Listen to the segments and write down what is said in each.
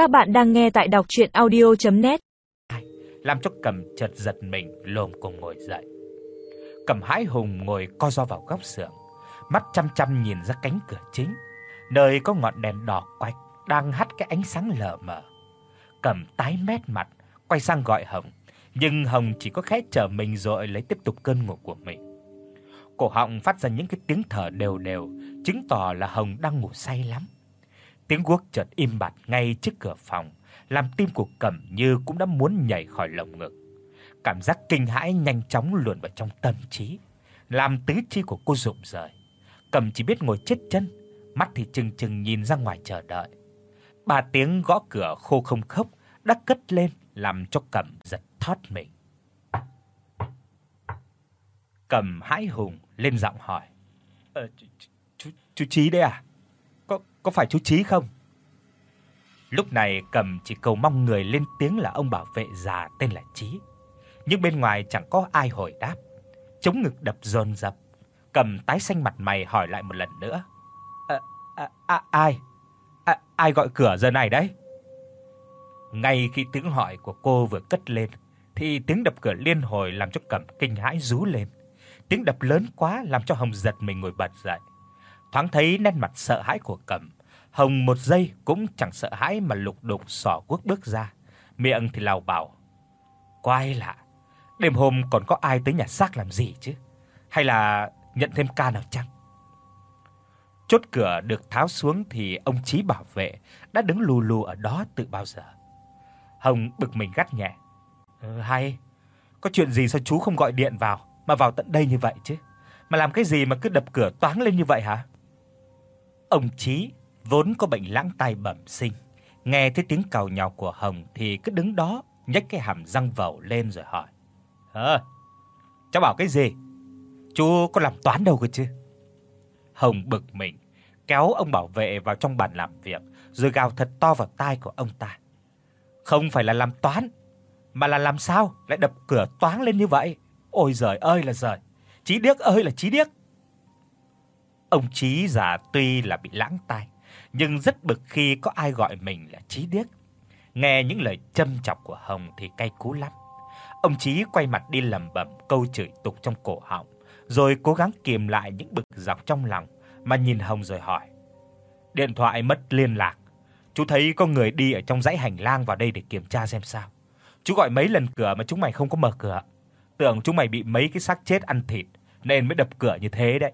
Các bạn đang nghe tại đọc audio net Làm cho Cầm chợt giật mình lồm cồm ngồi dậy. Cầm hãi hùng ngồi co ro vào góc xưởng, mắt chăm chăm nhìn ra cánh cửa chính, nơi có ngọn đèn đỏ quạch đang hắt cái ánh sáng lờ mờ. Cầm tái mét mặt, quay sang gọi Hồng, nhưng Hồng chỉ có khẽ trở mình rồi lấy tiếp tục cơn ngủ của mình. Cổ họng phát ra những cái tiếng thở đều đều, chứng tỏ là Hồng đang ngủ say lắm. Tiếng guốc chợt im bặt ngay trước cửa phòng, làm tim của Cẩm Như cũng đã muốn nhảy khỏi lồng ngực. Cảm giác kinh hãi nhanh chóng luồn vào trong tâm trí, làm tứ chi của cô rụng rời. Cẩm chỉ biết ngồi chết chân, mắt thì trừng trừng nhìn ra ngoài chờ đợi. Ba tiếng gõ cửa khô không khốc đã cất lên làm cho Cẩm giật thót mình. Cẩm hãi hùng lên giọng hỏi: "Ờ chú, chú, chú Chí đấy à? Có phải chú Chí không?" Lúc này Cẩm chỉ cầu mong người lên tiếng là ông bảo vệ già tên là Chí. Nhưng bên ngoài chẳng có ai hồi đáp. Chống ngực đập dồn dập. Cẩm tái xanh mặt mày hỏi lại một lần nữa. "À, à, à ai? À, ai gọi cửa giờ này đấy?" Ngay khi tiếng hỏi của cô vừa cất lên thì tiếng đập cửa liên hồi làm cho Cẩm kinh hãi rú lên. Tiếng đập lớn quá làm cho Hồng giật mình ngồi bật dậy. Thoáng thấy nét mặt sợ hãi của Cẩm, Hồng một giây cũng chẳng sợ hãi mà lục đục xỏ quốc bước ra, miệng thì lào bảo: "Quái lạ, đêm hôm còn có ai tới nhà xác làm gì chứ? Hay là nhận thêm ca nào chăng?" Chốt cửa được tháo xuống thì ông Chí bảo vệ đã đứng lù lù ở đó từ bao giờ. Hồng bực mình gắt nhẹ: "Ừ hay, có chuyện gì sao chú không gọi điện vào mà vào tận đây như vậy chứ? Mà làm cái gì mà cứ đập cửa toáng lên như vậy hả?" Ông Chí vốn có bệnh lãng tai bẩm sinh, nghe thấy tiếng cào nhào của Hồng thì cứ đứng đó, nhếch cái hàm răng vẩu lên rồi hỏi: "Hả? cháu bảo cái gì? Chú có làm toán đâu cơ chứ?" Hồng bực mình, kéo ông bảo vệ vào trong bàn làm việc, rồi gào thật to vào tai của ông ta. Không phải là làm toán, mà là làm sao lại đập cửa toáng lên như vậy? Ôi giời ơi là giời. Chí điếc ơi là chí điếc. Ông Chí già tuy là bị lãng tai, nhưng rất bực khi có ai gọi mình là Chí điếc. Nghe những lời châm chọc của Hồng thì cay cú lắm. Ông Chí quay mặt đi lẩm bẩm câu chửi tục trong cổ họng, rồi cố gắng kiềm lại những bực dọc trong lòng mà nhìn Hồng rồi hỏi: "Điện thoại mất liên lạc, chú thấy có người đi ở trong dãy hành lang vào đây để kiểm tra xem sao. Chú gọi mấy lần cửa mà chúng mày không có mở cửa. Tưởng chúng mày bị mấy cái xác chết ăn thịt nên mới đập cửa như thế đấy."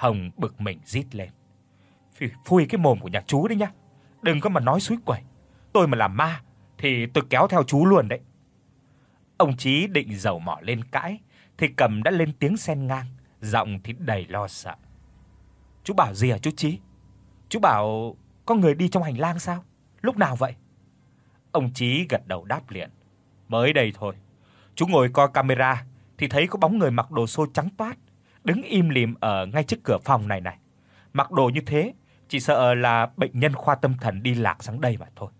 Hồng bực mình rít lên. Phi, phui cái mồm của nhà chú đấy nhá. Đừng có mà nói suối quẩy. Tôi mà làm ma thì tôi kéo theo chú luôn đấy. Ông Chí định dầu mỏ lên cãi thì Cầm đã lên tiếng xen ngang, giọng thì đầy lo sợ. Chú bảo gì à chú Chí? Chú bảo có người đi trong hành lang sao? Lúc nào vậy? Ông Chí gật đầu đáp liền. Mới đây thôi. Chú ngồi coi camera thì thấy có bóng người mặc đồ xô trắng toát đứng im lìm ở ngay trước cửa phòng này này. Mặc đồ như thế, chỉ sợ là bệnh nhân khoa tâm thần đi lạc sáng đây mà thôi.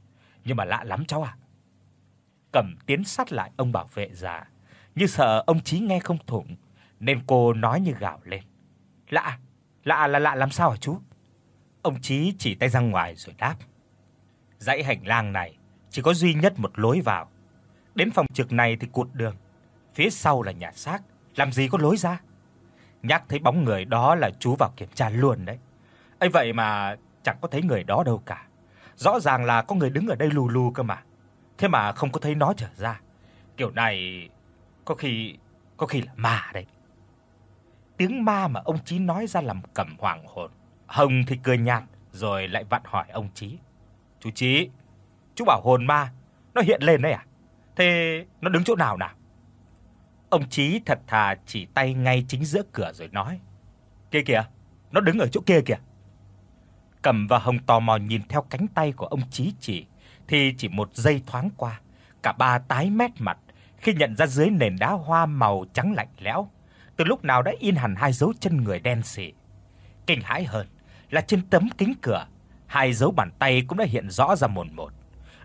Nhưng mà lạ lắm cháu ạ. Cẩm tiến sát lại ông bảo vệ già, như sợ ông Chí nghe không thủng, nên cô nói như gào lên. Lạ, lạ là lạ làm sao hả chú? Ông Chí chỉ tay ra ngoài rồi đáp. Dãy hành lang này chỉ có duy nhất một lối vào. Đến phòng trực này thì cụt đường, phía sau là nhà xác, làm gì có lối ra? Nhắc thấy bóng người đó là chú vào kiểm tra luôn đấy. Ấy vậy mà chẳng có thấy người đó đâu cả. Rõ ràng là có người đứng ở đây lù lù cơ mà. Thế mà không có thấy nó trở ra. Kiểu này có khi có khi là ma đấy. Tiếng ma mà ông Chí nói ra làm Cẩm hoàng hồn. Hồng thì cười nhạt rồi lại vặn hỏi ông Chí. "Chú Chí, chú bảo hồn ma nó hiện lên đấy à? Thế nó đứng chỗ nào nào?" Ông Chí thật thà chỉ tay ngay chính giữa cửa rồi nói: "Kia kìa, nó đứng ở chỗ kia kìa." Cầm và Hồng tò mò nhìn theo cánh tay của ông Chí chỉ, thì chỉ một giây thoáng qua, cả ba tái mét mặt khi nhận ra dưới nền đá hoa màu trắng lạnh lẽo, từ lúc nào đã in hẳn hai dấu chân người đen sì. Kinh hãi hơn là trên tấm kính cửa, hai dấu bàn tay cũng đã hiện rõ ra mồn một.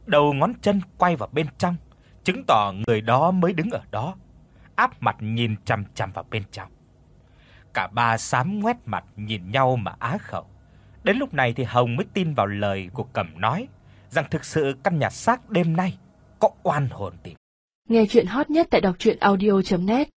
Đầu ngón chân quay vào bên trong, chứng tỏ người đó mới đứng ở đó áp mặt nhìn chằm chằm vào bên trong. Cả ba sám ngoét mặt nhìn nhau mà á khẩu. Đến lúc này thì Hồng mới tin vào lời của Cẩm nói, rằng thực sự căn nhà xác đêm nay có oan hồn tìm. Nghe chuyện hot nhất tại đọc audio net